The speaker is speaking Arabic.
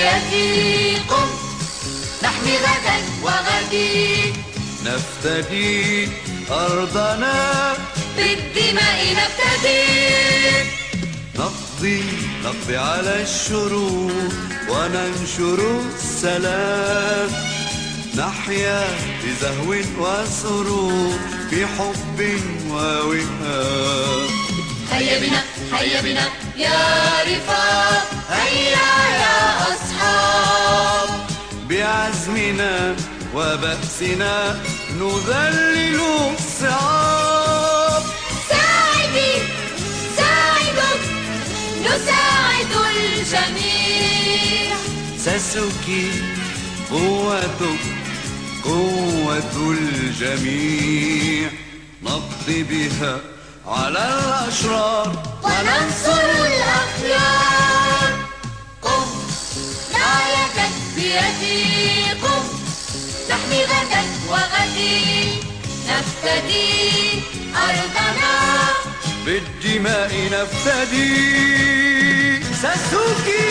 بيدي قم. نحمي غدا وغدي. نفتدي أرضنا. بالدماء نفتدي. نقضي نقضي على الشرور وننشر السلام. نحيا بزهو وسرور بحب ووهام هيا بنا هيا بنا يا رفاق. بعزمنا وبأسنا نذلل الصعاب. ساعدي ساعدك نساعد الجميع. ساسوكي قوتك قوة الجميع. نقضي بها على الأشرار. وننصر بيدي قم. نحمي غدا وغدي. نفتدي أرضنا. بالدماء نفتدي. ساسوكي